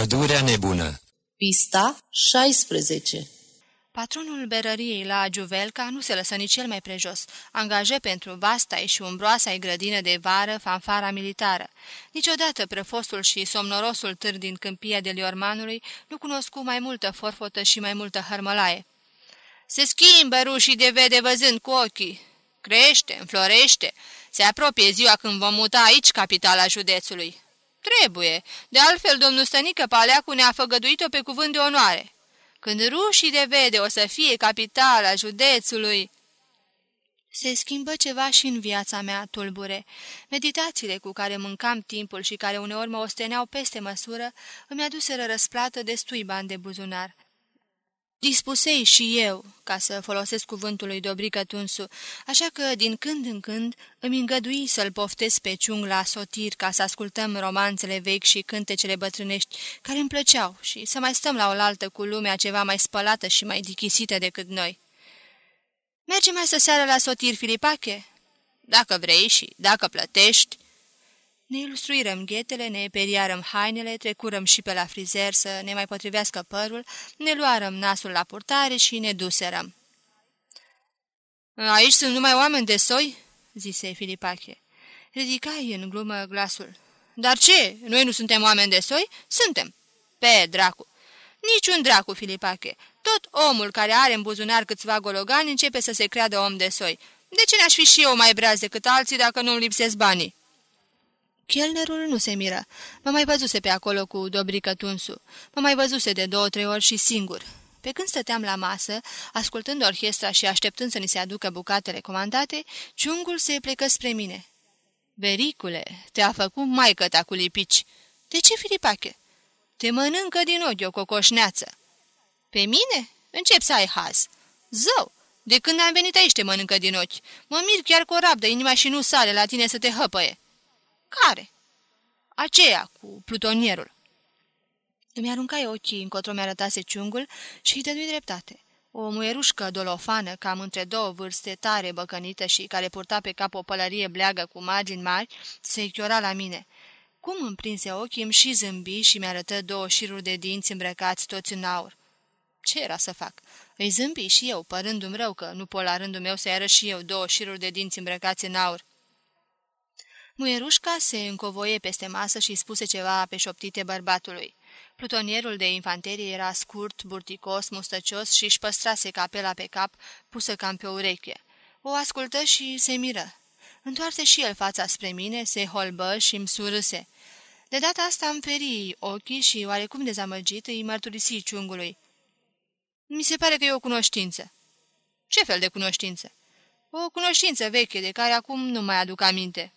Pădurea nebună Pista 16 Patronul berăriei la Giuvelca nu se lăsă nici cel mai prejos. Angajă pentru vasta și umbroasa grădină de vară fanfara militară. Niciodată prefostul și somnorosul târ din câmpia de Liormanului nu cunoscu mai multă forfotă și mai multă hărmălaie. Se schimbă rușii de vede văzând cu ochii. Crește, înflorește. Se apropie ziua când vom muta aici capitala județului. Trebuie. De altfel, domnul Stănică Paleacu ne-a făgăduit-o pe cuvânt de onoare. Când rușii de vede o să fie capitala județului... Se schimbă ceva și în viața mea, tulbure. Meditațiile cu care mâncam timpul și care uneori mă osteneau peste măsură, îmi aduseră răsplată destui bani de buzunar. Dispusei și eu, ca să folosesc cuvântul lui Dobrică Tunsu, așa că din când în când îmi îngădui să-l poftesc pe ciung la sotir ca să ascultăm romanțele vechi și cântecele bătrânești care îmi plăceau și să mai stăm la oaltă cu lumea ceva mai spălată și mai dichisită decât noi. Mergem mai să seară la sotir, Filipache? Dacă vrei și dacă plătești, ne ilustruirăm ghetele, ne periarăm hainele, trecurăm și pe la frizer să ne mai potrivească părul, ne luarăm nasul la purtare și ne duserăm. Aici sunt numai oameni de soi?" zise Filipache. Ridicai în glumă glasul. Dar ce? Noi nu suntem oameni de soi? Suntem. Pe dracu. Niciun dracu, Filipache. Tot omul care are în buzunar câțiva gologani începe să se creadă om de soi. De ce n-aș fi și eu mai breaz decât alții dacă nu-mi lipsesc banii? Chelnerul nu se miră. Mă mai văzuse pe acolo cu Dobrică Tunsu. Mă mai văzuse de două-trei ori și singur. Pe când stăteam la masă, ascultând orchestra și așteptând să ni se aducă bucatele comandate, ciungul se plecă spre mine. Bericule, te-a făcut maică ta cu lipici. De ce, Filipache? Te mănâncă din ochi o cocoșneață. Pe mine? Încep să ai haz. Zău, de când am venit aici te mănâncă din ochi. Mă mir chiar cu o rabdă inima și nu sale la tine să te hăpăie. Care? Aceea, cu plutonierul. Îmi aruncai ochii încotro mi-arătase ciungul și îi dădui dreptate. O muierușcă dolofană, cam între două vârste, tare băcănită și care purta pe cap o pălărie bleagă cu margini mari, se ichiora la mine. Cum îmi prinse ochii, îmi și zâmbi și mi-arătă două șiruri de dinți îmbrăcați toți în aur. Ce era să fac? Îi zâmbi și eu, părându-mi rău că nu pot la rândul meu să-i arăt și eu două șiruri de dinți îmbrăcați în aur. Muierușca se încovoie peste masă și spuse ceva pe șoptite bărbatului. Plutonierul de infanterie era scurt, burticos, mustăcios și își păstrase capela pe cap, pusă cam pe ureche. O ascultă și se miră. Întoarse și el fața spre mine, se holbă și îmi surâse. De data asta îmi feri ochii și, oarecum dezamăgit, îi mărturisi ciungului. Mi se pare că e o cunoștință." Ce fel de cunoștință?" O cunoștință veche, de care acum nu mai aduc aminte."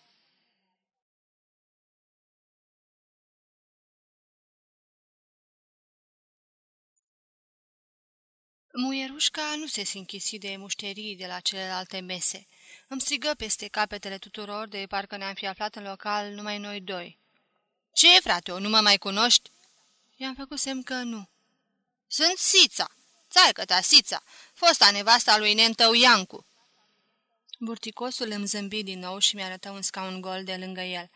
Muierușca nu se sinchisi de mușterii de la celelalte mese. Îmi strigă peste capetele tuturor de parcă ne-am fi aflat în local numai noi doi. Ce, frate, nu mă mai cunoști?" I-am făcut semn că nu. Sunt Sița, țaică ta Sița, fosta nevasta lui Nentău Iancu." Burticosul îmi zâmbi din nou și mi-arătă un scaun gol de lângă el.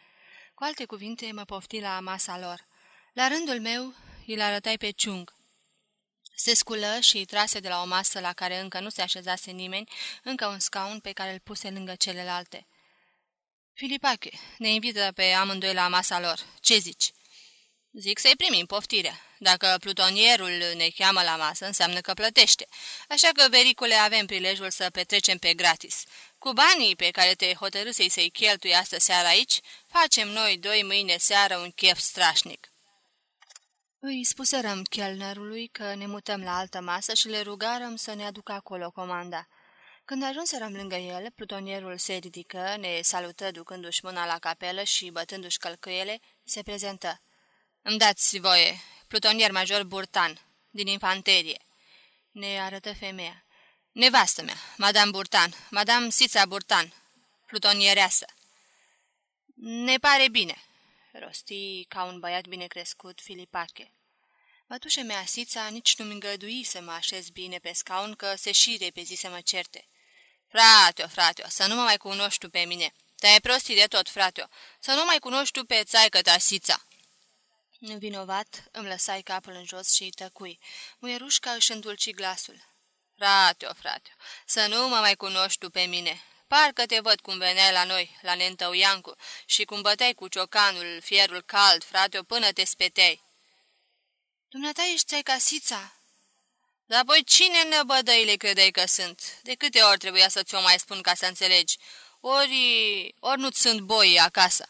Cu alte cuvinte, mă pofti la masa lor. La rândul meu, îl arătai pe ciung. Se sculă și trase de la o masă la care încă nu se așezase nimeni, încă un scaun pe care îl puse lângă celelalte. Filipache, ne invită pe amândoi la masa lor. Ce zici?" Zic să-i primim poftirea. Dacă plutonierul ne cheamă la masă, înseamnă că plătește. Așa că, vericule, avem prilejul să petrecem pe gratis. Cu banii pe care te hotărâsei să-i cheltui astă seară aici, facem noi doi mâine seară un chef strașnic." Îi spuserăm chelnerului că ne mutăm la altă masă și le rugarăm să ne aducă acolo comanda. Când ajunserăm lângă el, plutonierul se ridică, ne salută ducându-și mâna la capelă și bătându-și călcâiele, se prezentă. Îmi dați voie, plutonier major Burtan, din infanterie." Ne arătă femeia. Nevastă mea, Madame Burtan, Madame Sița Burtan, plutoniereasă." Ne pare bine," rosti ca un băiat bine crescut Filipache. Mătușe mea Sița nici nu-mi îngădui să mă așez bine pe scaun, că se și repezi să mă certe. Frate-o, frate-o, să nu mă mai cunoști tu pe mine. Te-ai prostit de tot, frate-o, să nu mai cunoști tu pe țaică ta Sița. Vinovat, îmi lăsai capul în jos și tăcui. Muierușca își îndulci glasul. Frate-o, frate să nu mă mai cunoști tu pe mine. Parcă te văd cum veneai la noi, la Nentău Iancu, și cum băteai cu ciocanul, fierul cald, frate până te speteai. Dumneata ești ca sița. Dar voi cine năbădăile credeai că sunt? De câte ori trebuia să ți-o mai spun ca să înțelegi? Ori, ori nu-ți sunt boi acasă.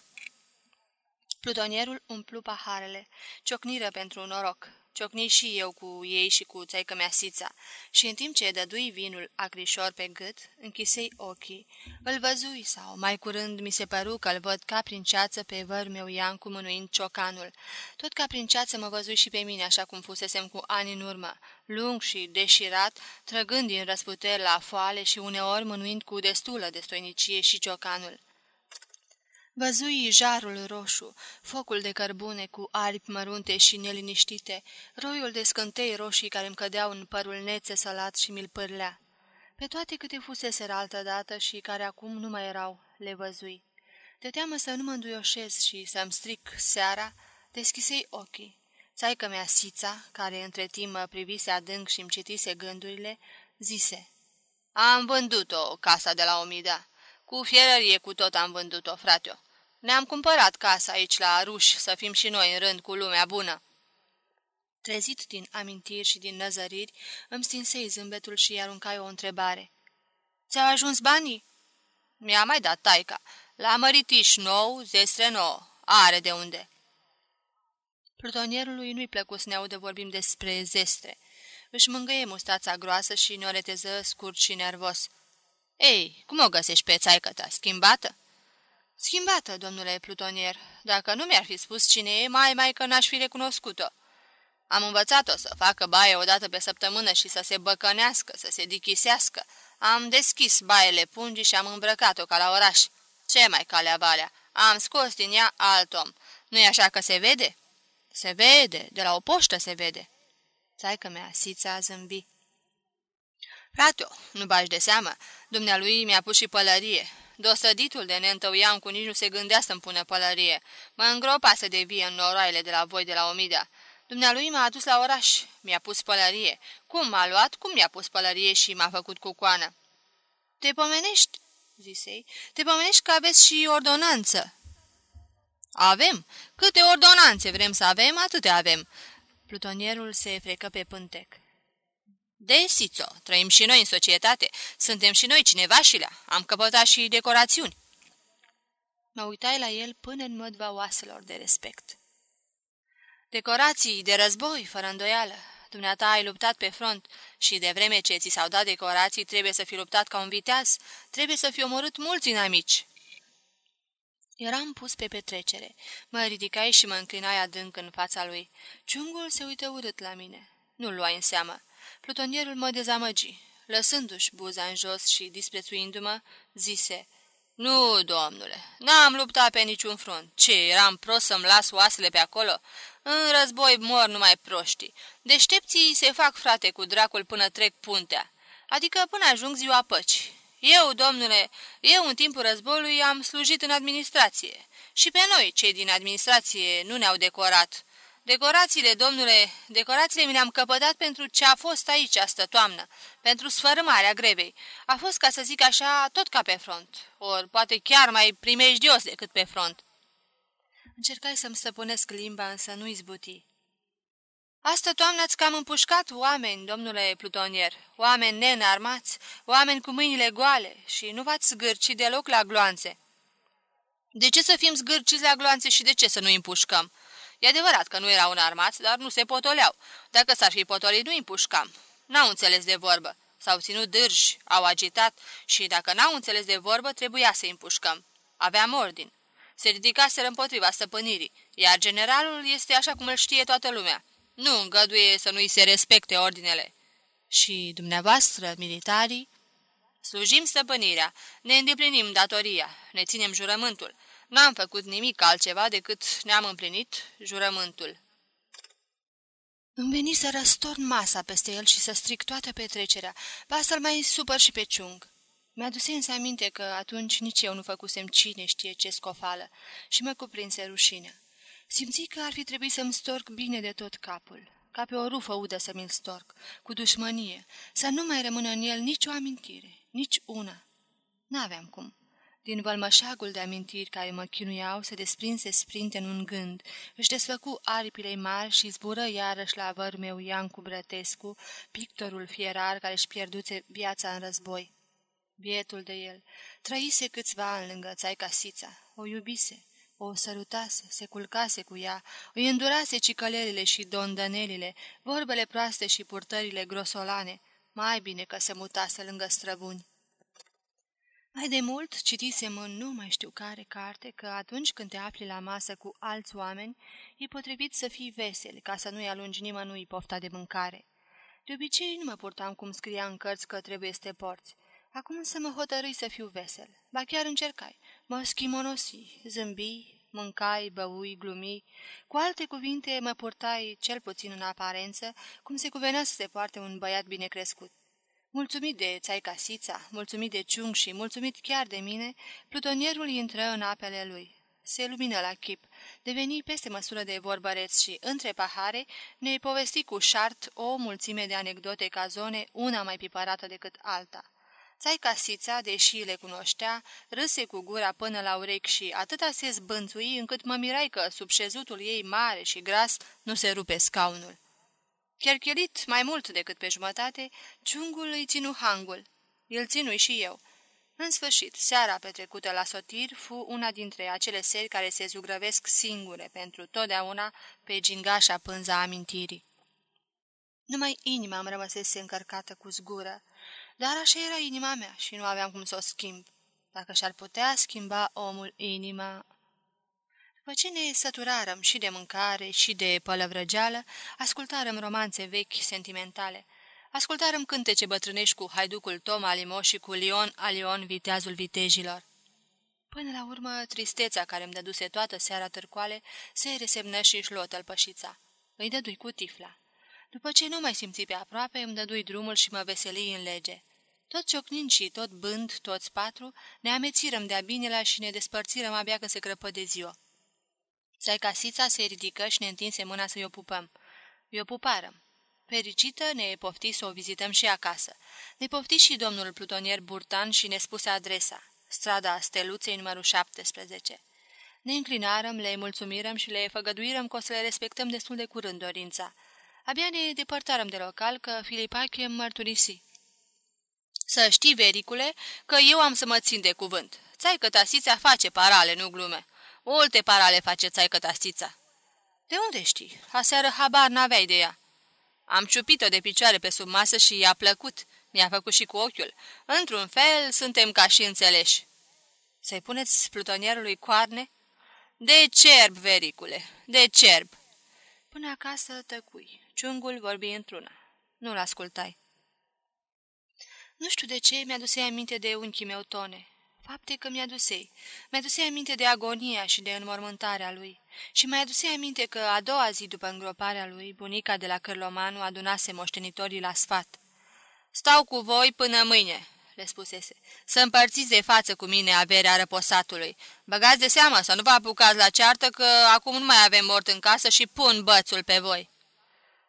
Plutonierul umplu paharele, ciocniră pentru un noroc. Ciocni și eu cu ei și cu țaică mea Sița și în timp ce dădui vinul acrișor pe gât, închisei ochii. Îl văzui sau, mai curând, mi se păru că îl văd ca prin ceață pe văr meu Iancu mânuind ciocanul. Tot ca prin ceață mă văzui și pe mine așa cum fusesem cu ani în urmă, lung și deșirat, trăgând din răsputeri la foale și uneori mânuind cu destulă de stoinicie și ciocanul. Văzui jarul roșu, focul de cărbune cu aripi mărunte și neliniștite, roiul de scântei roșii care îmi cădeau în părul nețe salat și mi-l pârlea. Pe toate câte fuseseră altădată și care acum nu mai erau, le văzui. De teamă să nu mă înduioșez și să-mi stric seara, deschisei ochii. Țaică mea Sița, care între timp mă privise adânc și îmi citise gândurile, zise Am vândut-o, casa de la Omida. Cu fierărie cu tot am vândut-o, frate ne-am cumpărat casa aici la ruși, să fim și noi în rând cu lumea bună." Trezit din amintiri și din năzăriri, îmi stinsei zâmbetul și aruncai o întrebare. Ți-au ajuns banii?" Mi-a mai dat taica. La măritiș nou, zestre nouă. Are de unde." Plutonierului nu-i plăcu să ne audă vorbim despre zestre. Își mângâie mustața groasă și ne-o reteză scurt și nervos. Ei, cum o găsești pe țaică ta, schimbată?" Schimbată, domnule plutonier. Dacă nu mi-ar fi spus cine e, mai mai că n-aș fi recunoscut-o. Am învățat-o să facă baie o dată pe săptămână și să se băcănească, să se dichisească. Am deschis baiele pungii și am îmbrăcat-o ca la oraș. Ce mai calea valea? Am scos din ea alt om. Nu-i așa că se vede?" Se vede, de la o poștă se vede." Țaică mea, Sița a zâmbi. Frate, nu bagi de seamă, dumnealui mi-a pus și pălărie. Dosăditul de neîntăuiam cu nici nu se gândea să-mi pună pălărie. Mă îngropa să devie în noroaile de la voi de la Omida. Dumnealui m-a adus la oraș, mi-a pus pălărie. Cum m-a luat, cum mi-a pus pălărie și m-a făcut cu coană. Te pomenești, zisei, te pomenești că aveți și ordonanță. Avem. Câte ordonanțe vrem să avem, atâtea avem. Plutonierul se frecă pe pântec. Desițo, trăim și noi în societate, suntem și noi cineva și lea, am căpătat și decorațiuni. Mă uitai la el până în mădva oaselor de respect. Decorații de război, fără îndoială. Dumneata ai luptat pe front și de vreme ce ți s-au dat decorații trebuie să fi luptat ca un viteaz, trebuie să fi omorât mulți inamici. Eram pus pe petrecere. Mă ridicai și mă înclinai adânc în fața lui. Ciungul se uită urât la mine. Nu-l luai în seamă. Plutonierul mă dezamăgi. Lăsându-și buza în jos și disprețuindu-mă, zise, Nu, domnule, n-am luptat pe niciun front. Ce, eram prost să-mi las oasele pe acolo? În război mor numai proștii. Deștepții se fac frate cu dracul până trec puntea, adică până ajung ziua păci. Eu, domnule, eu în timpul războiului am slujit în administrație. Și pe noi, cei din administrație, nu ne-au decorat. Decorațiile, domnule, decorațiile mi le-am căpătat pentru ce a fost aici astă toamnă, pentru sfărâmarea grevei. A fost, ca să zic așa, tot ca pe front, ori poate chiar mai primejdios decât pe front. Încercai să-mi stăpânesc limba, însă nu izbuti. Astă toamnă ați cam împușcat oameni, domnule plutonier, oameni nenarmați, oameni cu mâinile goale și nu v-ați zgârci deloc la gloanțe. De ce să fim zgârciți la gloanțe și de ce să nu împușcăm? E adevărat că nu erau înarmați, dar nu se potoleau. Dacă s-ar fi potolit, nu împușcam. N-au înțeles de vorbă. S-au ținut dârși, au agitat și dacă n-au înțeles de vorbă, trebuia să împușcăm. Aveam ordin. Se ridicaseră împotriva stăpânirii, iar generalul este așa cum îl știe toată lumea. Nu îngăduie să nu-i se respecte ordinele. Și dumneavoastră, militarii? Slujim stăpânirea, ne îndeplinim datoria, ne ținem jurământul. N-am făcut nimic altceva decât ne-am împlinit jurământul. Îmi veni să răstorn masa peste el și să stric toată petrecerea, ba să-l mai supăr și pe ciung. Mi-aduse însă aminte că atunci nici eu nu făcusem cine știe ce scofală și mă cuprinse rușinea. Simți că ar fi trebuit să-mi storc bine de tot capul, ca pe o rufă udă să mi-l storc, cu dușmănie, să nu mai rămână în el nicio amintire, nici una. N-aveam cum. Din vălmășagul de amintiri care mă chinuiau, se desprinse sprinte în un gând, își desfăcu aripile mari și zbură iarăși la văr meu Iancu Brătescu, pictorul fierar care își pierduțe viața în război. Bietul de el, trăise câțiva ani lângă țaica Sița, o iubise, o sărutase, se culcase cu ea, îi îndurase cicălelile și dondănelile, vorbele proaste și purtările grosolane, mai bine că se mutase lângă străbuni. Mai de mult citisem în nu mai știu care carte că atunci când te afli la masă cu alți oameni, e potrivit să fii vesel, ca să nu-i alungi nimănui pofta de mâncare. De obicei nu mă purtam cum scria în cărți că trebuie să te porți. Acum să mă hotărâi să fiu vesel. Ba chiar încercai. Mă schimonosi, zâmbi, mâncai, băui, glumi. Cu alte cuvinte, mă purtai, cel puțin în aparență, cum se cuvenea să se poarte un băiat bine crescut. Mulțumit de țaica Sița, mulțumit de ciung și mulțumit chiar de mine, plutonierul intră în apele lui. Se lumină la chip, deveni peste măsură de vorbăreț și, între pahare, ne povesti cu șart o mulțime de anecdote cazone, una mai pipărată decât alta. Țaica Sița, deși le cunoștea, râse cu gura până la urechi și atâta se zbânțui încât mă mirai că, sub șezutul ei mare și gras, nu se rupe scaunul. Cherchelit mai mult decât pe jumătate, ciungul îi ținu hangul. Îl ținui și eu. În sfârșit, seara petrecută la sotir fu una dintre acele seri care se zugrăvesc singure pentru totdeauna pe gingașa pânza amintirii. Numai inima îmi rămăsese încărcată cu zgură, dar așa era inima mea și nu aveam cum să o schimb. Dacă și-ar putea schimba omul inima... După ce ne săturarăm și de mâncare și de pălăvrăgeală, ascultarăm romanțe vechi sentimentale. Ascultarăm cântece bătrânești cu haiducul Tom Alimo și cu Lion Alion, viteazul vitejilor. Până la urmă, tristețea care îmi dăduse toată seara târcoale se resemnă și își luă tălpășița. Îi dădui cu tifla. După ce nu mai simți pe aproape, îmi dădui drumul și mă veseli în lege. Tot ciocnind și tot bând, toți patru, ne amețirăm de-a binelea și ne despărțirăm abia că se crăpă de ziua. Țaica se ridică și ne întinse mâna să-i o pupăm. I-o puparăm. Fericită ne pofti să o vizităm și acasă. Ne pofti și domnul plutonier Burtan și ne spuse adresa. Strada Steluței numărul 17. Ne înclinarăm, le mulțumirăm și le făgăduirăm că o să le respectăm destul de curând dorința. Abia ne depărtarăm de local că Filipache mărturisi. Să știi, vericule, că eu am să mă țin de cuvânt. Țai că tasița face parale, nu glume. Multe parale face țaică tastița. De unde știi? Aseară habar n-aveai de ea. Am ciupit-o de picioare pe sub masă și i-a plăcut. Mi-a făcut și cu ochiul. Într-un fel, suntem ca și înțeleși. Să-i puneți plutonierului coarne? De cerb, vericule, de cerb. Până acasă tăcui. Ciungul vorbi într-una. Nu-l ascultai. Nu știu de ce mi-a dus aminte de unchii meu tone fapte că mi-adusei. Mi-adusei aminte de agonia și de înmormântarea lui. Și mai adusei aminte că a doua zi după îngroparea lui, bunica de la Cârlomanu adunase moștenitorii la sfat. Stau cu voi până mâine," le spusese, să împărțiți de față cu mine averea răposatului. Băgați de seamă să nu vă apucați la ceartă că acum nu mai avem mort în casă și pun bățul pe voi."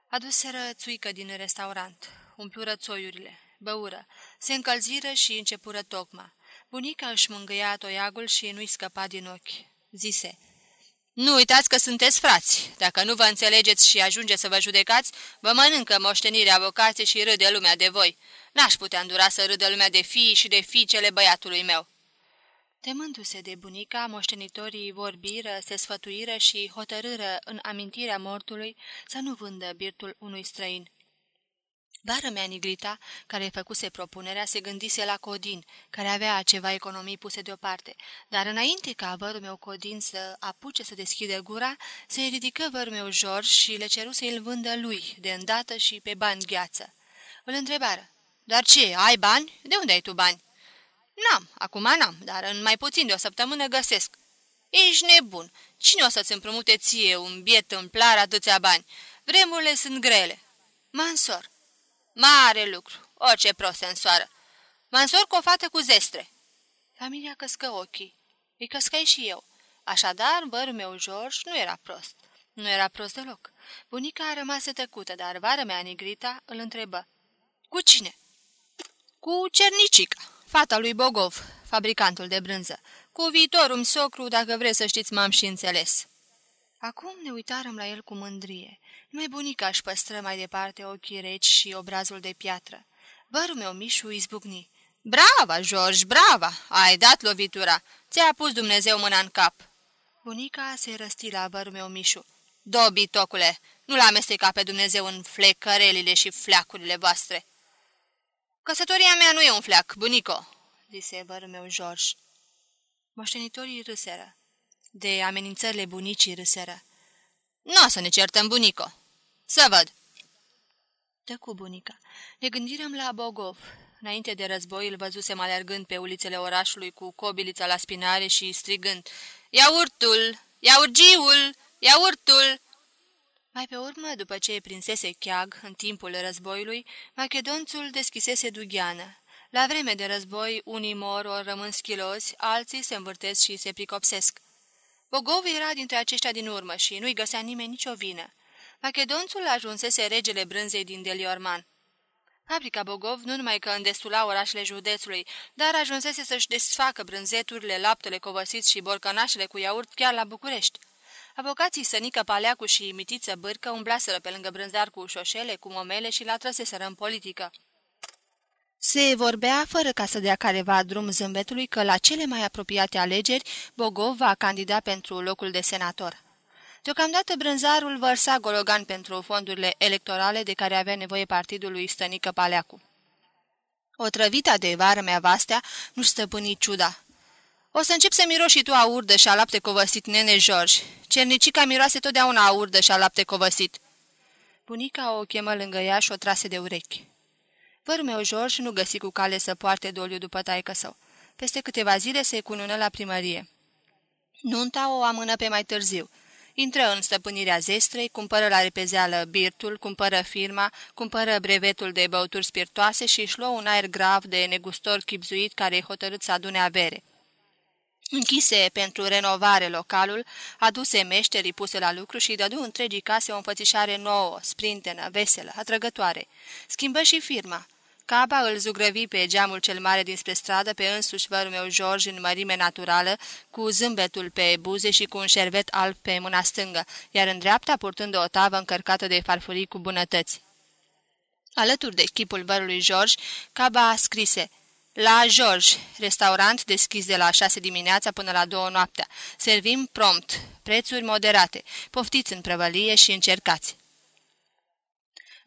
Aduseră țuică din restaurant, umplură țoiurile, băură, se încălziră și începură tocma. Bunica își mângâia toiagul și nu-i scăpa din ochi. Zise, Nu uitați că sunteți frați. Dacă nu vă înțelegeți și ajungeți să vă judecați, vă mănâncă moștenirea avocații și râde lumea de voi. N-aș putea îndura să râdă lumea de fii și de fiicele băiatului meu." Temându-se de bunica, moștenitorii vorbiră, se sfătuiră și hotărâră în amintirea mortului să nu vândă birtul unui străin. Bară mea Nigrita, care făcuse propunerea, se gândise la Codin, care avea ceva economii puse deoparte, dar înainte ca vărul meu Codin să apuce să deschide gura, se ridică vărul meu George și le ceru să îl vândă lui, de îndată și pe bani gheață. Îl întrebară, dar ce, ai bani? De unde ai tu bani?" N-am, acum n-am, dar în mai puțin de o săptămână găsesc." Ești nebun! Cine o să-ți împrumute ție un biet tâmplar atâția bani? Vremurile sunt grele." Mansor, Mare lucru, orice prost în soară. Mă însor cu o fată cu zestre. Familia căscă ochii. Îi căscai și eu. Așadar, bărul meu George nu era prost. Nu era prost deloc. Bunica a rămas tăcută, dar vara mea Nigrita îl întrebă. Cu cine?" Cu Cernicica, fata lui Bogov, fabricantul de brânză. Cu viitorul socru, dacă vreți să știți, m-am și înțeles." Acum ne uitarăm la el cu mândrie. Numai bunica își păstră mai departe ochii reci și obrazul de piatră. Bărul meu Mișu izbucni. Brava, George, brava! Ai dat lovitura! Ți-a pus Dumnezeu mâna în cap!" Bunica se răsti la bărul meu Mișu. Dobi, tocule, nu-l amesteca pe Dumnezeu în flecărelile și fleacurile voastre." Căsătoria mea nu e un fleac, bunico," zise bărul meu George. Moștenitorii râseră. De amenințările bunicii râseră. Nu o să ne certăm, bunico. Să văd." cu bunica. Ne gândirăm la Bogov. Înainte de război îl văzusem alergând pe ulițele orașului cu cobilița la spinare și strigând Iaurtul! Iaurgiul! Iaurtul!" Mai pe urmă, după ce prinsese cheag în timpul războiului, Macedonțul deschisese dugheană. La vreme de război, unii mor ori rămân schilozi, alții se învârtesc și se pricopsesc. Bogov era dintre aceștia din urmă și nu-i găsea nimeni nicio vină. Macedonțul ajunsese regele brânzei din Deliorman. Fabrica Bogov nu numai că îndestula orașele județului, dar ajunsese să-și desfacă brânzeturile, laptele covăsit și borcănașele cu iaurt chiar la București. Avocații Sănică Paleacu și Mitiță Bârcă umblaseră pe lângă brânzar cu șoșele, cu momele și la trăseseră în politică. Se vorbea, fără ca să dea careva drum zâmbetului, că la cele mai apropiate alegeri Bogov va candida pentru locul de senator. Deocamdată brânzarul vărsa gologan pentru fondurile electorale de care avea nevoie partidul lui Stănică Paleacu. O trăvita de vară mea vastea nu-și stăpâni ciuda. O să încep să miroși și tu a urdă și a lapte covăsit, nene George. Cernicica miroase totdeauna a urdă și a lapte covăsit." Bunica o chemă lângă ea și o trase de urechi. Părul meu George nu găsi cu cale să poarte doliu după taică său. Peste câteva zile se cunună la primărie. Nunta o amână pe mai târziu. Intră în stăpânirea zestrei, cumpără la repezeală birtul, cumpără firma, cumpără brevetul de băuturi spiritoase și își luă un aer grav de negustor chipzuit care i hotărât să adune avere. Închise pentru renovare localul, aduse meșterii puse la lucru și dădu întregii case o înfățișare nouă, sprintenă, veselă, atrăgătoare. Schimbă și firma. Caba îl zugrăvi pe geamul cel mare dinspre stradă pe însuși vărul meu George în mărime naturală, cu zâmbetul pe buze și cu un șervet alb pe mâna stângă, iar în dreapta purtând o tavă încărcată de farfurii cu bunătăți. Alături de chipul vărului George, Caba scrise – la George, restaurant deschis de la 6 dimineața până la 2 noaptea. Servim prompt, prețuri moderate. Poftiți în prăvălie și încercați.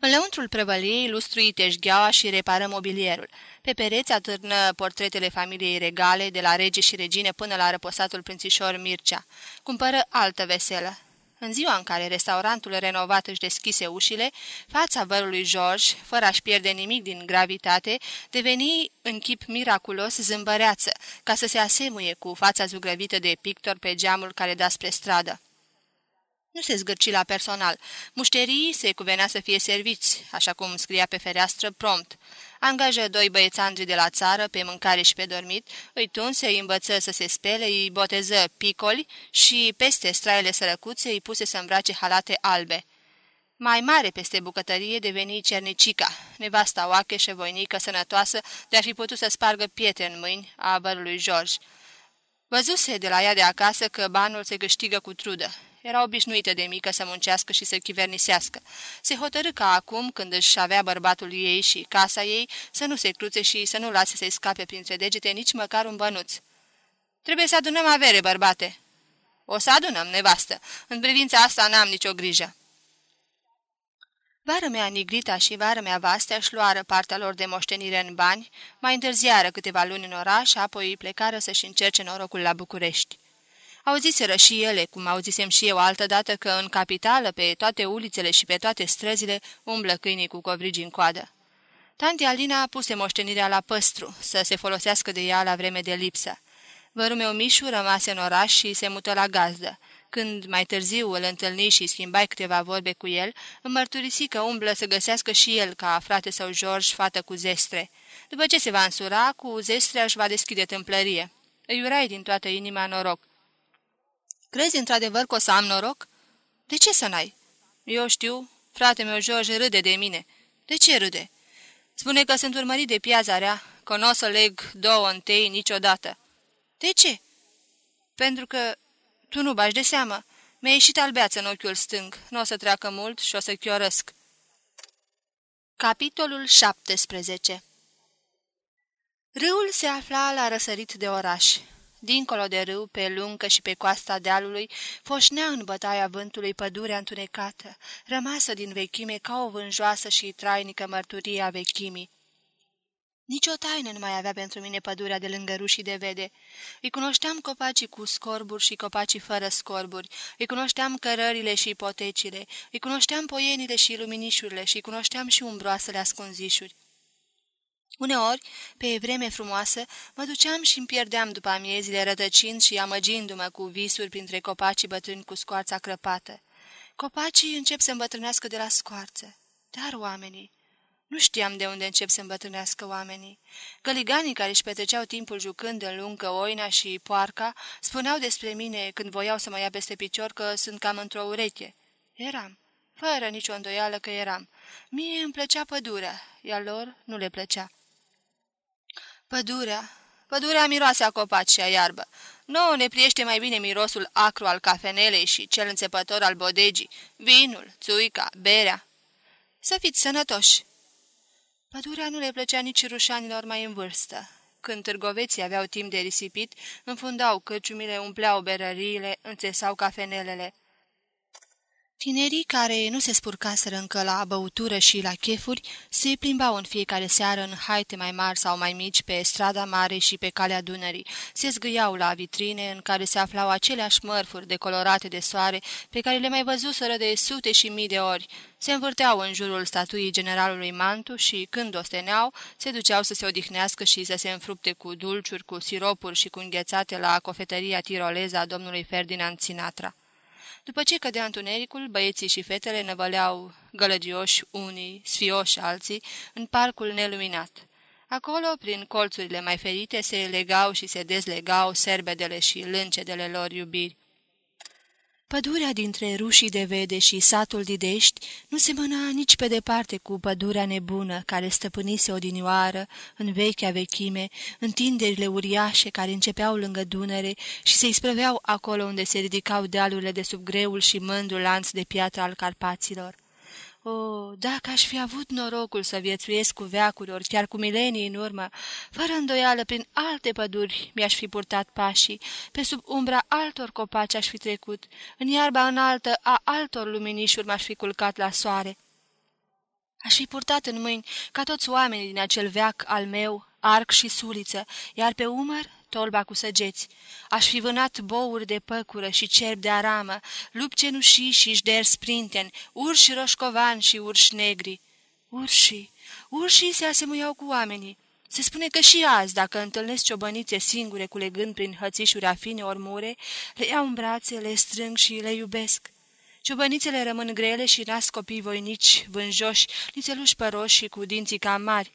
În lăuntrul prăvăliei lustrui teșgheaua și repară mobilierul. Pe pereți atârnă portretele familiei regale, de la rege și regine până la răposatul prințișor Mircea. Cumpără altă veselă. În ziua în care restaurantul renovat își deschise ușile, fața vărului George, fără a-și pierde nimic din gravitate, deveni în chip miraculos zâmbăreață, ca să se asemuie cu fața zugrăvită de pictor pe geamul care da spre stradă. Nu se zgârci la personal. Mușterii se cuvenea să fie serviți, așa cum scria pe fereastră, prompt. Angajă doi băiețandri de la țară pe mâncare și pe dormit, îi tunse, îi învăță să se spele, îi boteză picoli și peste straile sărăcuțe îi puse să îmbrace halate albe. Mai mare peste bucătărie deveni Cernicica, nevasta oache și voinică sănătoasă de a fi putut să spargă pietre în mâini a vărului George. Văzuse de la ea de acasă că banul se câștigă cu trudă era obișnuită de mică să muncească și să chivernisească. Se hotărâ ca acum, când își avea bărbatul ei și casa ei, să nu se cruțe și să nu lase să-i scape printre degete nici măcar un bănuț. Trebuie să adunăm avere, bărbate." O să adunăm, nevastă. În privința asta n-am nicio grijă." Vară mea Nigrita și vară mea Vastea își luară partea lor de moștenire în bani, mai întârziară câteva luni în oraș, apoi plecară să-și încerce norocul la București. Auziseră și ele, cum auzisem și eu altădată, că în capitală, pe toate ulițele și pe toate străzile, umblă câinii cu covrigi în coadă. Tanti Alina puse moștenirea la păstru, să se folosească de ea la vreme de lipsă. Vărul meu Mișu rămase în oraș și se mută la gazdă. Când mai târziu îl întâlni și schimbai câteva vorbe cu el, îmi mărturisi că umblă să găsească și el, ca frate sau George, fată cu zestre. După ce se va însura, cu zestre își va deschide tâmplărie. Îi urai din toată inima noroc. Crezi într-adevăr că o să am noroc? De ce să n-ai? Eu știu, frate meu George râde de mine. De ce râde? Spune că sunt urmărit de piaza rea, că nu o să leg două întâi niciodată. De ce? Pentru că tu nu bași de seamă. Mi-a ieșit albeață în ochiul stâng, nu o să treacă mult și o să chiorăsc. Capitolul 17 Râul se afla la răsărit de oraș. Dincolo de râu, pe lungă și pe coasta dealului, foșnea în bătaia vântului pădurea întunecată, rămasă din vechime ca o vânjoasă și trainică mărturie a vechimii. Nici o taină nu mai avea pentru mine pădurea de lângă rușii de vede. Îi cunoșteam copacii cu scorburi și copacii fără scorburi, îi cunoșteam cărările și ipotecile, îi cunoșteam poienile și luminișurile și îi cunoșteam și umbroasele ascunzișuri. Uneori, pe vreme frumoasă, mă duceam și îmi pierdeam după amiezile rătăcind și amăgindu-mă cu visuri printre copacii bătrâni cu scoarța crăpată. Copacii încep să îmbătrânească de la scoarță, dar oamenii... Nu știam de unde încep să îmbătrânească oamenii. Găliganii care își petreceau timpul jucând în lungă oina și poarca, spuneau despre mine când voiau să mă ia peste picior că sunt cam într-o ureche. Eram, fără nicio îndoială că eram. Mie îmi plăcea pădurea, iar lor nu le plăcea. Pădurea, pădurea miroase a copaci și a iarbă. Nu ne priește mai bine mirosul acru al cafenelei și cel înțepător al bodegii, vinul, țuica, berea. Să fiți sănătoși! Pădurea nu le plăcea nici rușanilor mai în vârstă. Când târgoveții aveau timp de risipit, înfundau căciumile, umpleau berăriile, înțesau cafenelele. Tinerii care nu se spurcaseră încă la băutură și la chefuri se plimbau în fiecare seară în haite mai mari sau mai mici pe strada mare și pe calea Dunării. Se zgâiau la vitrine în care se aflau aceleași mărfuri decolorate de soare pe care le mai văzuseră de sute și mii de ori. Se învârteau în jurul statuii generalului Mantu și, când osteneau, se duceau să se odihnească și să se înfrupte cu dulciuri, cu siropuri și cu înghețate la cofetăria tiroleză a domnului Ferdinand Sinatra. După ce cădea întunericul, băieții și fetele năvăleau gălăgioși unii, sfioși alții, în parcul neluminat. Acolo, prin colțurile mai ferite, se legau și se dezlegau serbedele și lâncedele lor iubiri. Pădurea dintre rușii de vede și satul Didești nu se mâna nici pe departe cu pădurea nebună care stăpânise odinioară în vechea vechime, întinderile uriașe care începeau lângă Dunăre și se isprăveau acolo unde se ridicau dealurile de sub greul și mândrul lanț de piatră al Carpaților. O, oh, dacă aș fi avut norocul să viețuiesc cu veacuri, ori chiar cu milenii în urmă, fără îndoială, prin alte păduri mi-aș fi purtat pașii, pe sub umbra altor copaci aș fi trecut, în iarba înaltă a altor luminișuri m-aș fi culcat la soare. Aș fi purtat în mâini, ca toți oamenii din acel veac al meu, arc și suliță, iar pe umăr tolba cu săgeți. Aș fi vânat bouri de păcură și cerb de aramă, lup cenușii și șder sprinten, urși roșcovani și urși negri. Urșii, urșii se asemuiau cu oamenii. Se spune că și azi, dacă întâlnesc ciobănițe singure culegând prin hățișuri afine ori mure, le iau în brațe, le strâng și le iubesc. Ciobănițele rămân grele și nasc copii voinici, vânjoși, lițeluși păroși și cu dinții cam mari.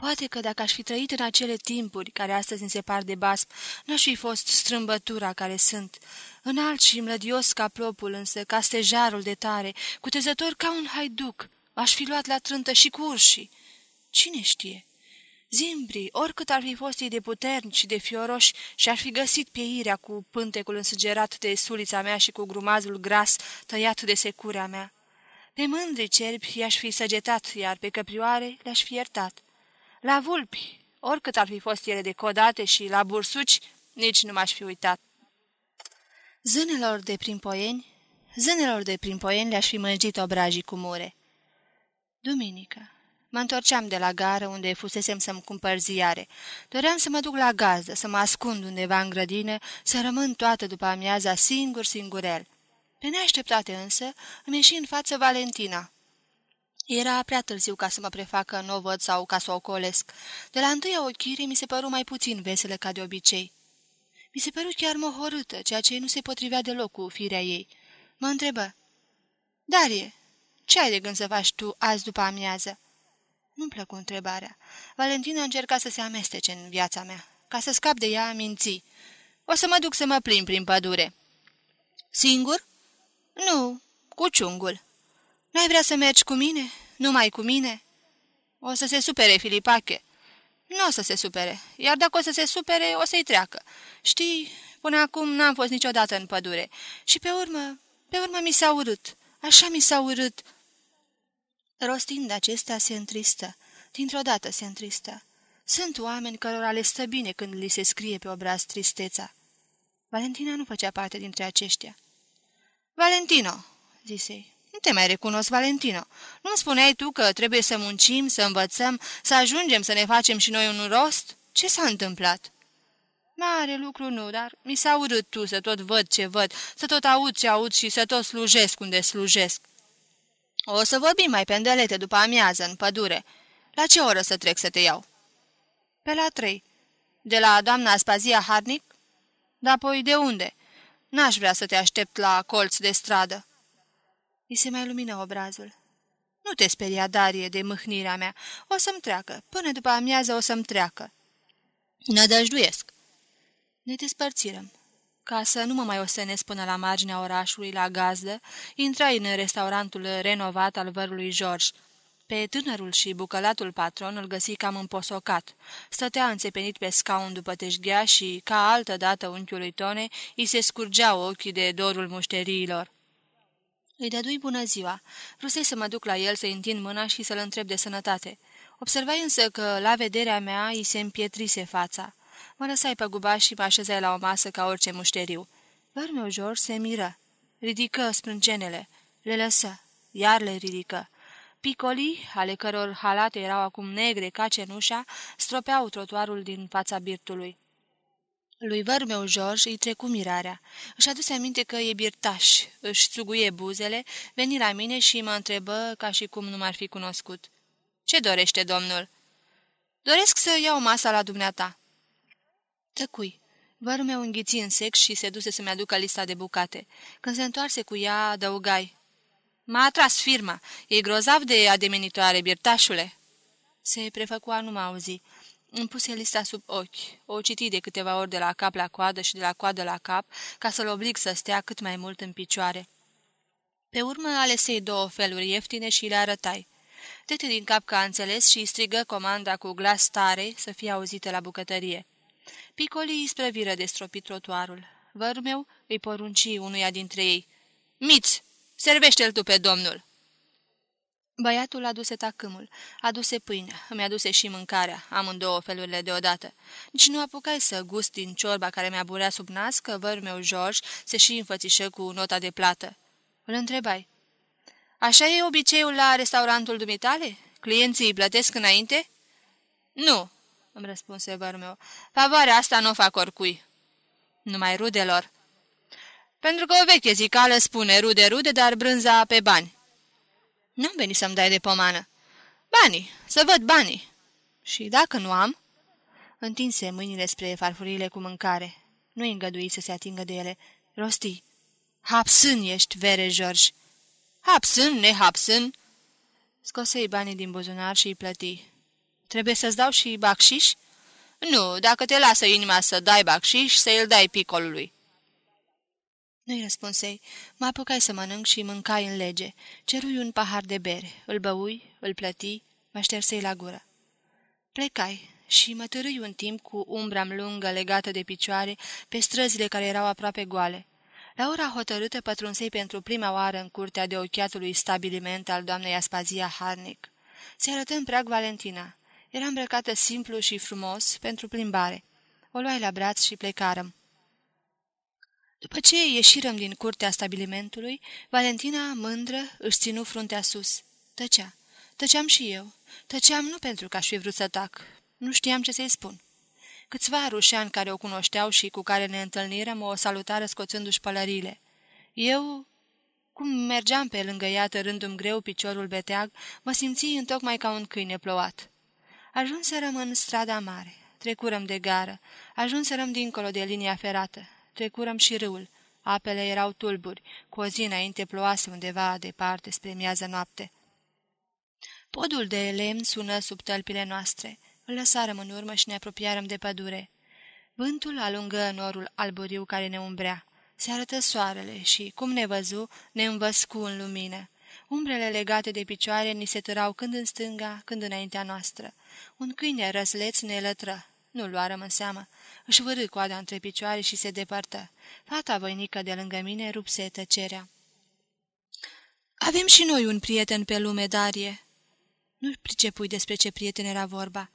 Poate că dacă aș fi trăit în acele timpuri care astăzi îmi se par de basm, n-aș fi fost strâmbătura care sunt. Înalt și mlădios ca plopul, însă ca stejarul de tare, cutezător ca un haiduc, aș fi luat la trântă și cu urșii. Cine știe? Zimbrii, oricât ar fi fost ei de puternici și de fioroși, și-ar fi găsit pieirea cu pântecul însăgerat de sulița mea și cu grumazul gras tăiat de securea mea. Pe mândri cerbi i-aș fi săgetat, iar pe căprioare le-aș fi iertat. La vulpi, oricât ar fi fost ele de codate și la bursuci, nici nu m-aș fi uitat. Zânelor de prin poieni, zânelor de prin poieni le-aș fi mângit obrajii cu mure. Duminică. Mă întorceam de la gară unde fusesem să-mi cumpăr ziare. Doream să mă duc la gazdă, să mă ascund undeva în grădină, să rămân toată după amiaza singur singurel. Pe neașteptate însă îmi ieși în față Valentina, era prea târziu ca să mă prefacă nu o văd sau ca să o colesc. De la întâia ochirii mi se păru mai puțin veselă ca de obicei. Mi se păru chiar mohorâtă, ceea ce nu se potrivea deloc cu firea ei. Mă întrebă. Darie, ce ai de gând să faci tu azi după amiază?" Nu-mi plăcu întrebarea. Valentina încerca să se amestece în viața mea. Ca să scap de ea, minții. O să mă duc să mă plimb prin pădure." Singur?" Nu, cu ciungul." N-ai vrea să mergi cu mine? Numai cu mine?" O să se supere Filipache." Nu o să se supere, iar dacă o să se supere, o să-i treacă. Știi, până acum n-am fost niciodată în pădure și pe urmă, pe urmă mi s-a urât, așa mi s-a urât." Rostind acestea se întristă, dintr-o dată se întristă. Sunt oameni cărora le stă bine când li se scrie pe obraz tristeța. Valentina nu făcea parte dintre aceștia. Valentino, zise nu te mai recunosc, Valentino. Nu-mi spuneai tu că trebuie să muncim, să învățăm, să ajungem să ne facem și noi un rost? Ce s-a întâmplat?" Mare lucru nu, dar mi s-a urât tu să tot văd ce văd, să tot aud ce aud și să tot slujesc unde slujesc. O să vorbim mai pendelete după amiază, în pădure. La ce oră să trec să te iau?" Pe la trei. De la doamna Spazia Harnic?" Da, apoi de unde?" N-aș vrea să te aștept la colț de stradă." I se mai lumină obrazul. Nu te speria, Darie, de mâhnirea mea. O să-mi treacă. Până după amiază o să-mi treacă." Nădăjduiesc." Ne despărțirăm. Ca să nu mă mai ostenesc până la marginea orașului, la gazdă, intrai în restaurantul renovat al vărului George. Pe tânărul și bucălatul patron îl găsi cam împosocat. Stătea înțepenit pe scaun după teșghea și, ca altă dată unchiului Tone, îi se scurgeau ochii de dorul mușteriilor. Îi dădui bună ziua. Vrusei să mă duc la el, să-i întind mâna și să-l întreb de sănătate. Observai însă că, la vederea mea, îi se împietrise fața. Mă lăsai pe gubaș și mă așezai la o masă ca orice mușteriu. Vărmeu George se miră. Ridică sprâncenele. Le lăsă. Iar le ridică. Picolii, ale căror halate erau acum negre ca cenușa, stropeau trotuarul din fața birtului. Lui vărmeu George îi trecu mirarea. Își aduse aminte că e birtaș, își suguie buzele, veni la mine și mă întrebă ca și cum nu m-ar fi cunoscut. Ce dorește domnul?" Doresc să iau masa la dumneata." Tăcui. Vărmeu înghiți în sec și se duse să-mi aducă lista de bucate. Când se întoarse cu ea, adăugai. M-a atras firma. E grozav de ademenitoare, birtașule." Se prefăcu a nu mă auzi. Îmi puse lista sub ochi. O citi de câteva ori de la cap la coadă și de la coadă la cap, ca să-l oblig să stea cât mai mult în picioare. Pe urmă alesei două feluri ieftine și le arătai. Tete din cap că a înțeles și strigă comanda cu glas tare să fie auzită la bucătărie. Picolii isprăviră de stropit trotuarul. Vărmeu îi porunci unuia dintre ei. Miț, servește-l tu pe domnul!" Băiatul aduse tacâmul, aduse pâinea, îmi aduse și mâncarea, amândouă felurile deodată. Nici nu apucai să gust din ciorba care mi-a burea sub nas, că văr meu George se și înfățișă cu nota de plată. Îl întrebai. Așa e obiceiul la restaurantul dumitale? Clienții îi plătesc înainte?" Nu," îmi răspunse văr meu. Favoarea asta nu o fac oricui." Numai rudelor." Pentru că o veche zicală spune rude-rude, dar brânza pe bani." N-am venit să-mi dai de pomană." Banii, să văd banii." Și dacă nu am?" Întinse mâinile spre farfurile cu mâncare. Nu-i îngădui să se atingă de ele. Rosti. Hapsân ești, vere, George." Hapsân, nehapsân." Scosei banii din buzunar și îi plăti. Trebuie să-ți dau și bacșiș?" Nu, dacă te lasă inima să dai bacșiș, să-i dai picolului." Nu-i răspunsei. Mă apucai să mănânc și mâncai în lege. Cerui un pahar de bere. Îl băui, îl plăti, mă ștersei la gură. Plecai și mă târâi un timp cu umbra lungă legată de picioare pe străzile care erau aproape goale. La ora hotărâtă pătrunsei pentru prima oară în curtea de ochiatului stabiliment al doamnei Aspazia Harnic. Se arătă în preag Valentina. Era îmbrăcată simplu și frumos pentru plimbare. O luai la braț și plecarăm. După ce ieșirăm din curtea stabilimentului, Valentina, mândră, își ținu fruntea sus. Tăcea. Tăceam și eu. Tăceam nu pentru că aș fi vrut să tac. Nu știam ce să-i spun. Câțiva rușeani care o cunoșteau și cu care ne întâlnirăm o salutară scoțându-și pălările. Eu, cum mergeam pe lângă ea tărându-mi greu piciorul beteag, mă simți întocmai ca un câine plouat. Ajunserăm în strada mare, trecurăm de gară, ajunserăm dincolo de linia ferată, trecurăm și râul. Apele erau tulburi, cu o zi înainte ploase undeva departe spre miază noapte. Podul de lemn sună sub tălpile noastre. Îl lăsarăm în urmă și ne apropiarăm de pădure. Vântul alungă norul alburiu care ne umbrea. Se arătă soarele și, cum ne văzu, ne învăscu în lumină. Umbrele legate de picioare ni se târau când în stânga, când înaintea noastră. Un câine răsleț ne lătră. Nu luarăm în seamă. Își vârâ coada între picioare și se depărtă. Fata voinică de lângă mine rupse tăcerea. Avem și noi un prieten pe lume, Darie." Nu pricepui despre ce prieten era vorba.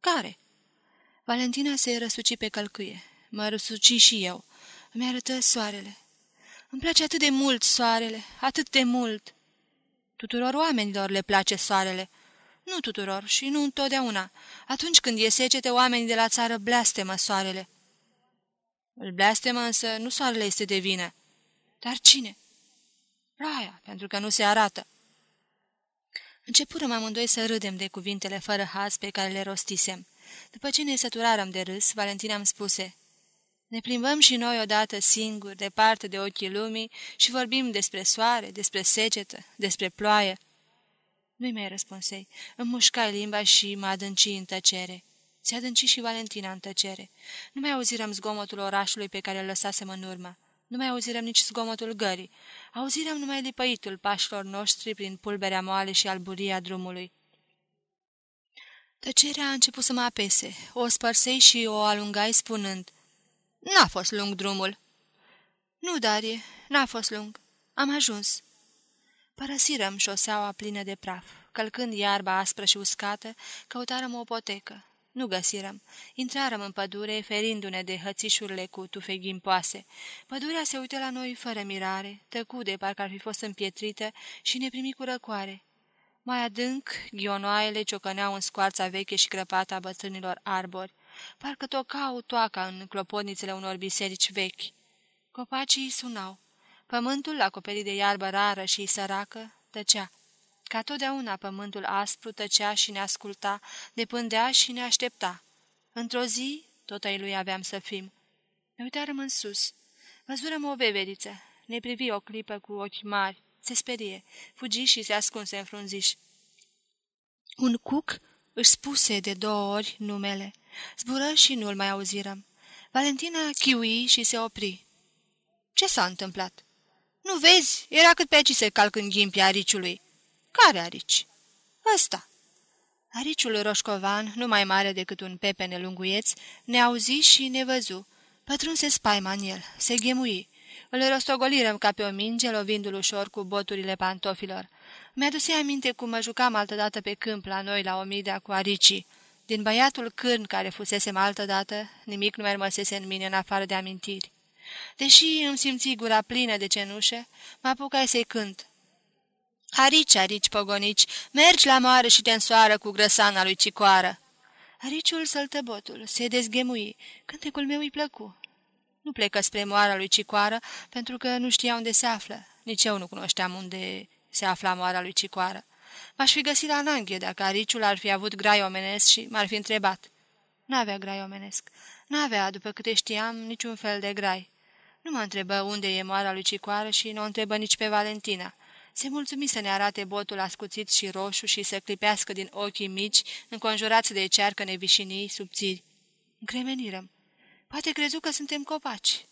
Care?" Valentina se răsuci pe călcâie. Mă răsuci și eu. Îmi arătă soarele. Îmi place atât de mult soarele, atât de mult. Tuturor oamenilor le place soarele. Nu tuturor și nu întotdeauna. Atunci când e secete, oamenii de la țară blestemă soarele. Îl blestemă însă nu soarele este de vină. Dar cine? Raia, pentru că nu se arată. Începurăm amândoi să râdem de cuvintele fără haz pe care le rostisem. După ce ne săturarăm de râs, Valentina îmi spuse Ne plimbăm și noi odată singuri, departe de ochii lumii și vorbim despre soare, despre secetă, despre ploaie. Nu-i mai răspunsei. Îmi mușcai limba și mă adânci în tăcere. Se adânci și Valentina în tăcere. Nu mai auzirăm zgomotul orașului pe care îl lăsasem în urmă. Nu mai auzirăm nici zgomotul gării. Auzirăm numai lipăitul pașilor noștri prin pulberea moale și alburia drumului. Tăcerea a început să mă apese. O spărsei și o alungai spunând, N-a fost lung drumul." Nu, Darie, n-a fost lung. Am ajuns." Părăsirăm șoseaua plină de praf. Călcând iarba aspră și uscată, căutarăm o potecă. Nu găsirăm. Intrarăm în pădure, ferindu-ne de hățișurile cu tufe ghimpoase. Pădurea se uită la noi fără mirare, tăcude, parcă ar fi fost împietrită, și ne primi cu răcoare. Mai adânc, ghionoaiele ciocăneau în scoarța veche și crăpată a bătrânilor arbori. Parcă tocau toaca în clopotnițele unor biserici vechi. Copacii sunau. Pământul, acoperit de iarbă rară și săracă, tăcea. Ca totdeauna pământul aspru tăcea și ne asculta, ne pândea și ne aștepta. Într-o zi, tot ai lui aveam să fim. Ne uitarăm în sus. Văzurăm o veveriță. Ne privi o clipă cu ochi mari. Se sperie. Fugi și se ascunse în frunziș. Un cuc își spuse de două ori numele. Zbură și nu-l mai auzirăm. Valentina chiui și se opri. Ce s-a întâmplat?" Nu vezi? Era cât pe aici se calc în ghimpii ariciului." Care arici?" Ăsta." Ariciul roșcovan, nu mai mare decât un pepene lunguieț, ne auzi și ne văzu. Pătrunse spaima în el, se ghemui. Îl rostogolirăm ca pe o minge, lovindu-l ușor cu boturile pantofilor. Mi-aduse aminte cum mă jucam altădată pe câmp la noi la Omidea cu aricii. Din băiatul cârn care fusesem altădată, nimic nu mai rămăsese în mine în afară de amintiri. Deși îmi simți gura plină de cenușă, mă apucai să-i cânt. Arici, arici, pogonici, mergi la moară și te însoară cu grăsana lui Cicoară. Ariciul săltă botul, se dezghemui, cântecul meu îi plăcu. Nu plecă spre moara lui Cicoară, pentru că nu știa unde se află. Nici eu nu cunoșteam unde se afla moara lui Cicoară. M-aș fi găsit la Nanghe dacă ariciul ar fi avut grai omenesc și m-ar fi întrebat. N-avea grai omenesc. N-avea, după câte știam, niciun fel de grai. Nu mă întrebă unde e moara lui Cicoară și nu o întrebă nici pe Valentina. Se mulțumi să ne arate botul ascuțit și roșu și să clipească din ochii mici, înconjurați de cearcă nevișinii subțiri. Încremenirăm. Poate crezu că suntem copaci.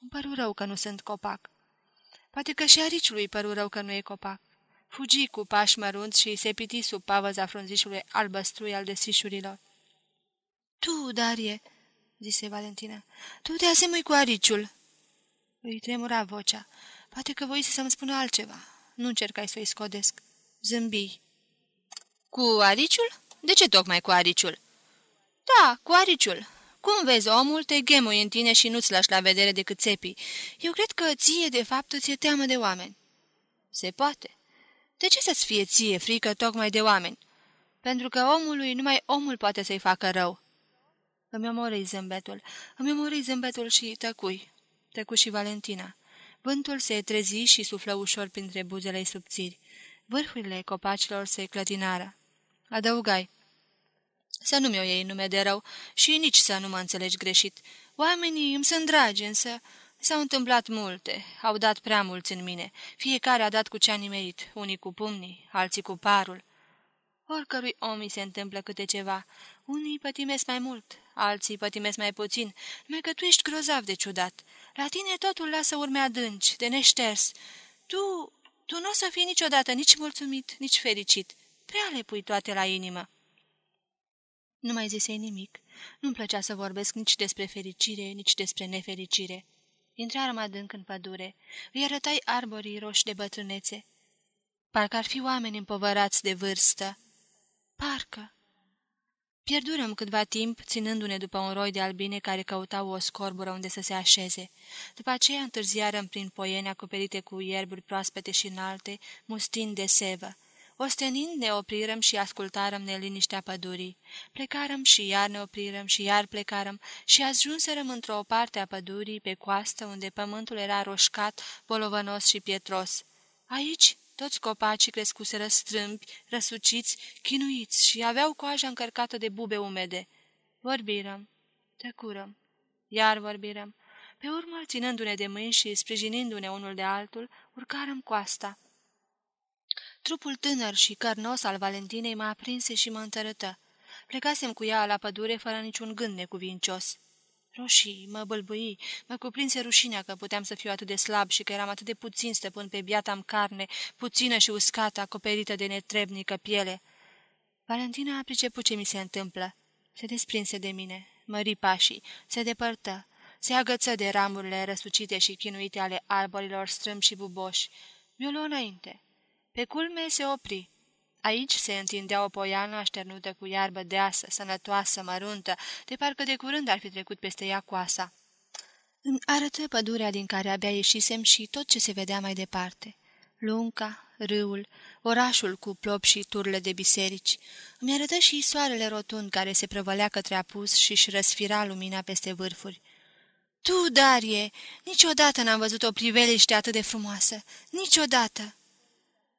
Îmi păru rău că nu sunt copac. Poate că și ariciului păru rău că nu e copac. Fugi cu pași mărunți și se piti sub pavăza frunzișului albăstrui al desișurilor. Tu, Darie," zise Valentina, tu te asemui cu ariciul." Îi tremura vocea. Poate că voi să-mi spună altceva. Nu încercai să-i scodesc. Zâmbi. Cu ariciul? De ce tocmai cu ariciul? Da, cu ariciul. Cum vezi, omul te ghemui în tine și nu-ți lași la vedere decât țepii. Eu cred că ție, de fapt, ți-e teamă de oameni. Se poate. De ce să-ți fie ție frică tocmai de oameni? Pentru că omului numai omul poate să-i facă rău. Îmi omorâi zâmbetul, îmi omorâi zâmbetul și tăcui. Tăcu și Valentina. Vântul se trezi și suflă ușor printre buzele subțiri. Vârfurile copacilor se clătinară. Adăugai. Să nu mi-o iei nume de rău și nici să nu mă înțelegi greșit. Oamenii îmi sunt dragi, însă s-au întâmplat multe, au dat prea mulți în mine. Fiecare a dat cu ce a nimerit, unii cu pumnii, alții cu parul. Oricărui om îi se întâmplă câte ceva. Unii pătimesc mai mult, alții pătimesc mai puțin, numai că tu ești grozav de ciudat. La tine totul lasă urme adânci, de neșters. Tu, tu nu o să fii niciodată nici mulțumit, nici fericit. Prea le pui toate la inimă. Nu mai zisei nimic. Nu-mi plăcea să vorbesc nici despre fericire, nici despre nefericire. Intrarăm adânc în pădure. Îi arătai arborii roși de bătrânețe. Parcă ar fi oameni împovărați de vârstă. Parcă. Pierdurăm câtva timp, ținându-ne după un roi de albine care căutau o scorbură unde să se așeze. După aceea întârziarăm prin poieni acoperite cu ierburi proaspete și înalte, mustind de sevă. Ostenind ne oprirăm și ascultarăm neliniștea pădurii. Plecarăm și iar ne oprirăm și iar plecarăm și ajunserăm într-o parte a pădurii, pe coastă, unde pământul era roșcat, bolovănos și pietros. Aici toți copacii crescuseră strâmbi, răsuciți, chinuiți și aveau coaja încărcată de bube umede. Vorbirăm, tăcurăm, iar vorbirăm. Pe urmă, ținându-ne de mâini și sprijinindu-ne unul de altul, urcarăm coasta. Trupul tânăr și cărnos al Valentinei mă aprinse și mă întărătă. Plecasem cu ea la pădure fără niciun gând necuvincios. Roșii, mă bălbâi, mă cuprinse rușinea că puteam să fiu atât de slab și că eram atât de puțin stăpân pe biata-am carne, puțină și uscată, acoperită de netrebnică piele. Valentina a priceput ce mi se întâmplă. Se desprinse de mine, mări pașii, se depărtă, se agăță de ramurile răsucite și chinuite ale arborilor strâmbi și buboși. Mi-o luă înainte. Pe culme se opri. Aici se întindea o poiană așternută cu iarbă deasă, sănătoasă, măruntă, de parcă de curând ar fi trecut peste ea coasa. Îmi arătă pădurea din care abia ieșisem și tot ce se vedea mai departe. Lunca, râul, orașul cu plop și turle de biserici. Îmi arătă și soarele rotund care se prăvălea către apus și își răsfira lumina peste vârfuri. Tu, Darie, niciodată n-am văzut o priveliște atât de frumoasă. Niciodată!"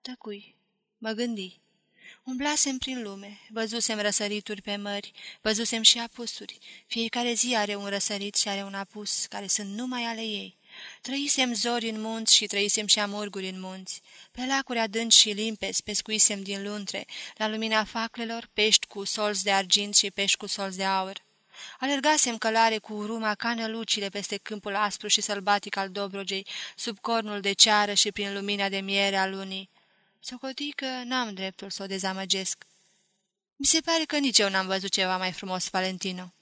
Tăcui. Mă gândi. Umblasem prin lume, văzusem răsărituri pe mări, văzusem și apusuri. Fiecare zi are un răsărit și are un apus, care sunt numai ale ei. Trăisem zori în munți și trăisem și amurguri în munți. Pe lacuri adânci și limpezi pescuisem din luntre, la lumina faclelor, pești cu solți de argint și pești cu solți de aur. Alergasem călare cu uruma ca lucile peste câmpul aspru și sălbatic al Dobrogei, sub cornul de ceară și prin lumina de miere a lunii. Socoti că n-am dreptul să o dezamăgesc. Mi se pare că nici eu n-am văzut ceva mai frumos, Valentino.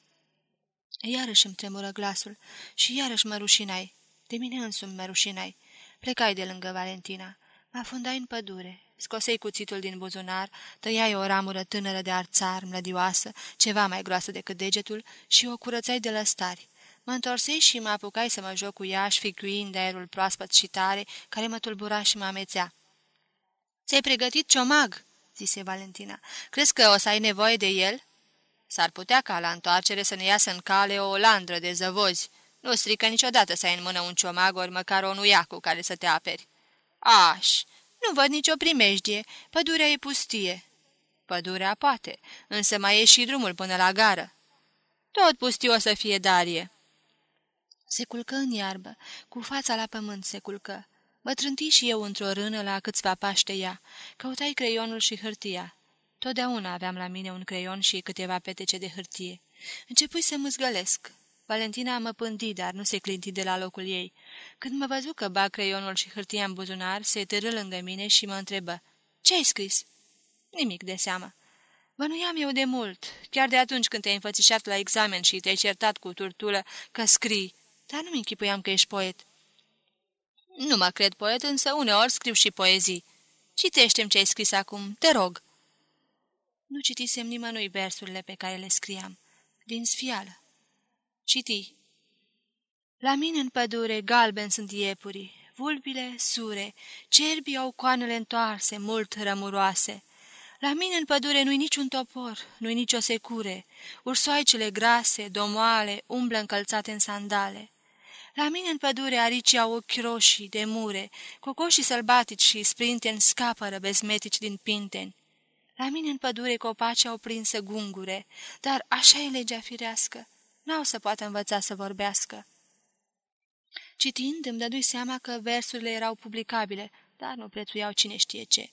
Iarăși îmi tremură glasul și iarăși mă rușinai. De mine însumi mă rușinai. Plecai de lângă Valentina. Mă afundai în pădure. Scosei cuțitul din buzunar, tăiai o ramură tânără de arțar, mlădioasă, ceva mai groasă decât degetul, și o curățai de lăstari. Mă întorsei și mă apucai să mă joc cu ea, șficuind aerul proaspăt și tare, care mă tulbura și mă amețea. Ți-ai pregătit ciomag?" zise Valentina. Crezi că o să ai nevoie de el?" S-ar putea ca la întoarcere să ne iasă în cale o landră de zăvozi. Nu strică niciodată să ai în mână un ciomag ori măcar o nuia cu care să te aperi." Aș, nu văd nicio primejdie. Pădurea e pustie." Pădurea poate, însă mai e și drumul până la gară." Tot pustiu o să fie Darie." Se culcă în iarbă, cu fața la pământ se culcă. Mă trânti și eu într-o rână la câțiva pași de ea. Căutai creionul și hârtia. Totdeauna aveam la mine un creion și câteva petece de hârtie. Începui să mâzgălesc. Valentina mă pândi, dar nu se clinti de la locul ei. Când mă văzu că bag creionul și hârtia în buzunar, se târâ lângă mine și mă întrebă. Ce ai scris?" Nimic de seamă." Bănuiam eu de mult, chiar de atunci când te-ai înfățișat la examen și te-ai certat cu turtulă că scrii, dar nu-mi închipuiam că ești poet." Nu mă cred poet, însă uneori scriu și poezii. Citește-mi ce ai scris acum, te rog." Nu citisem nimănui versurile pe care le scriam. Din sfială. Citi. La mine în pădure galben sunt iepurii, vulpile sure, cerbii au coanele întoarse, mult rămuroase. La mine în pădure nu-i niciun topor, nu-i nicio secure, ursoaicele grase, domoale, umblă încălțate în sandale. La mine în pădure aricii au ochi roșii, de mure, cocoșii sălbatici și sprinten scapără bezmetici din pinteni. La mine în pădure copacii au prinsă gungure, dar așa e legea firească, n-au să poată învăța să vorbească. Citind, îmi dădui seama că versurile erau publicabile, dar nu prețuiau cine știe ce.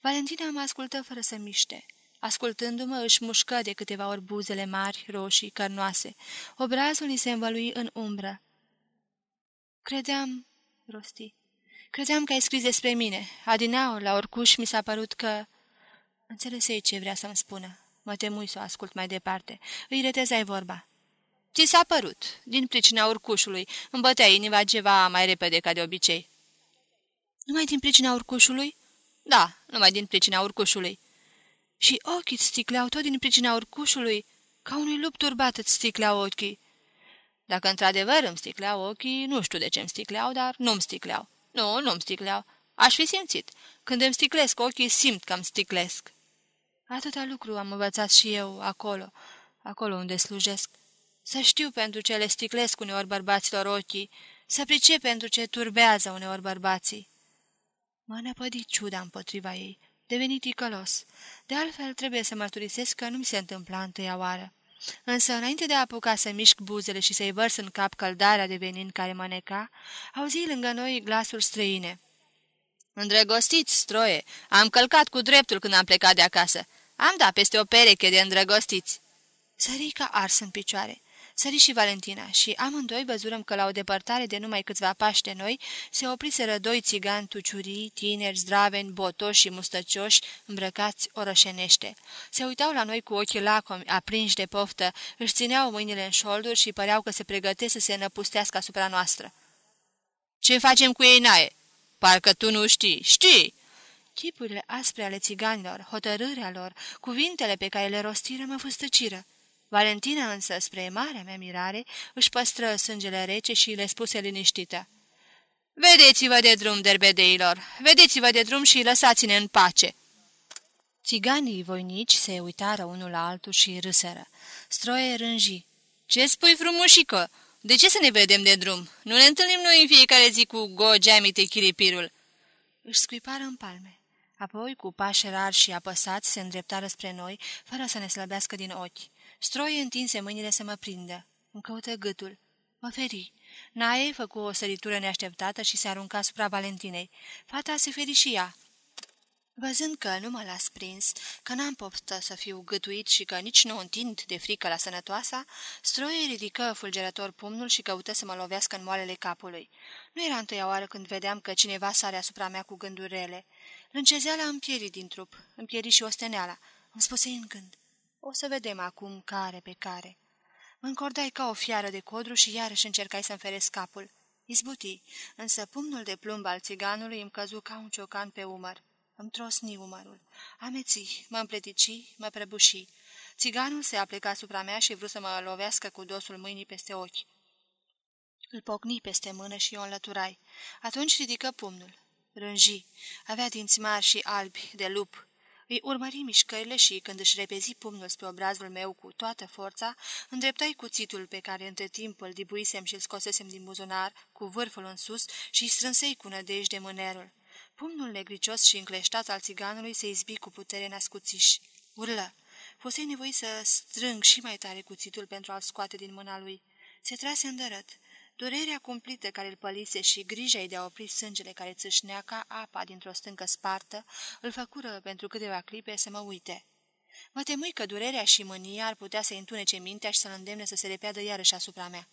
Valentina mă ascultă fără să miște. Ascultându-mă, își mușcă de câteva ori buzele mari, roșii, cărnoase. Obrazul îi se învălui în umbră. Credeam, rosti, credeam că ai scris despre mine. Adinaur, la orcuș, mi s-a părut că... Înțelesei ce vrea să-mi spună. Mă temui să o ascult mai departe. Îi retezai vorba. Ți s-a părut, din pricina urcușului. Îmi bătea inima ceva mai repede ca de obicei. Numai din pricina urcușului? Da, numai din pricina urcușului. Și ochii îți sticleau tot din pricina urcușului? Ca unui lup turbat îți sticleau ochii. Dacă într-adevăr îmi sticleau ochii, nu știu de ce îmi sticleau, dar nu-mi sticleau. Nu, nu-mi sticleau. Aș fi simțit. Când îmi sticlesc ochii, simt că îmi sticlesc. Atâta lucru am învățat și eu acolo, acolo unde slujesc. Să știu pentru ce le sticlesc uneori bărbaților ochii, să pricep pentru ce turbează uneori bărbații. Mă năpădi ciuda împotriva ei, deveni ticălos. De altfel, trebuie să mărturisesc că nu mi se întâmpla întâia oară. Însă, înainte de a apuca să mișc buzele și să-i vărs în cap căldarea de venin care mă neca, auzi lângă noi glasuri străine. Îndrăgostiți, stroie, am călcat cu dreptul când am plecat de acasă. Am dat peste o pereche de îndrăgostiți." Sărica ars în picioare. Sări și Valentina și amândoi văzurăm că la o depărtare de numai câțiva pași de noi se opriseră doi țigani tuciurii, tineri, zdraveni, botoși și mustăcioși, îmbrăcați orășenește. Se uitau la noi cu ochii lacomi, aprinși de poftă, își țineau mâinile în șolduri și păreau că se pregătesc să se năpustească asupra noastră. Ce facem cu ei, nae? Parcă tu nu știi. Știi!" Chipurile aspre ale țiganilor, hotărârea lor, cuvintele pe care le rostiră mă fustăciră. Valentina însă, spre marea mea mirare, își păstră sângele rece și le spuse liniștită. Vedeți-vă de drum, derbedeilor! Vedeți-vă de drum și lăsați-ne în pace!" Țiganii voinici se uitară unul la altul și râseră. Stroie rânji. Ce spui, frumușică? De ce să ne vedem de drum? Nu ne întâlnim noi în fiecare zi cu gogeamite chiripirul?" Își scuipară în palme. Apoi, cu pași rari și apăsați, se îndreptară spre noi, fără să ne slăbească din ochi. Stroie întinse mâinile să mă prindă. Îmi căută gâtul. Mă feri. Nae făcu o săritură neașteptată și se arunca asupra Valentinei. Fata se feri și ea. Văzând că nu mă las prins, că n-am poftă să fiu gâtuit și că nici nu întind de frică la sănătoasa, Stroie ridică fulgerător pumnul și căută să mă lovească în moalele capului. Nu era întâia oară când vedeam că cineva sare asupra mea cu gânduri rele. Lâncezeala îmi pieri din trup, îmi pieri și osteneala. Îmi spuse în gând. O să vedem acum care pe care. Mă încordai ca o fiară de codru și iarăși încercai să-mi feresc capul. Izbuti, însă pumnul de plumb al țiganului îmi căzu ca un ciocan pe umăr. Îmi trosni umărul. Ameții, mă împletici, mă prăbuși. Țiganul se apleca asupra mea și vrut să mă lovească cu dosul mâinii peste ochi. Îl pocni peste mână și o înlăturai. Atunci ridică pumnul. Rânji. Avea dinți mari și albi, de lup. Îi urmări mișcările și, când își repezi pumnul spre obrazul meu cu toată forța, îndreptai cuțitul pe care între timp îl dibuisem și îl scosesem din buzunar, cu vârful în sus, și strânsei cu nădejde mânerul. Pumnul negricios și încleștat al țiganului se izbi cu putere nascuțiș. Urlă! Fusei nevoit să strâng și mai tare cuțitul pentru a-l scoate din mâna lui. Se trase îndărăt. Durerea cumplită care îl pălise și grija de a opri sângele care țâșnea ca apa dintr-o stâncă spartă, îl făcură pentru câteva clipe să mă uite. Mă temui că durerea și mânia ar putea să întunece mintea și să-l îndemne să se repeadă iarăși asupra mea.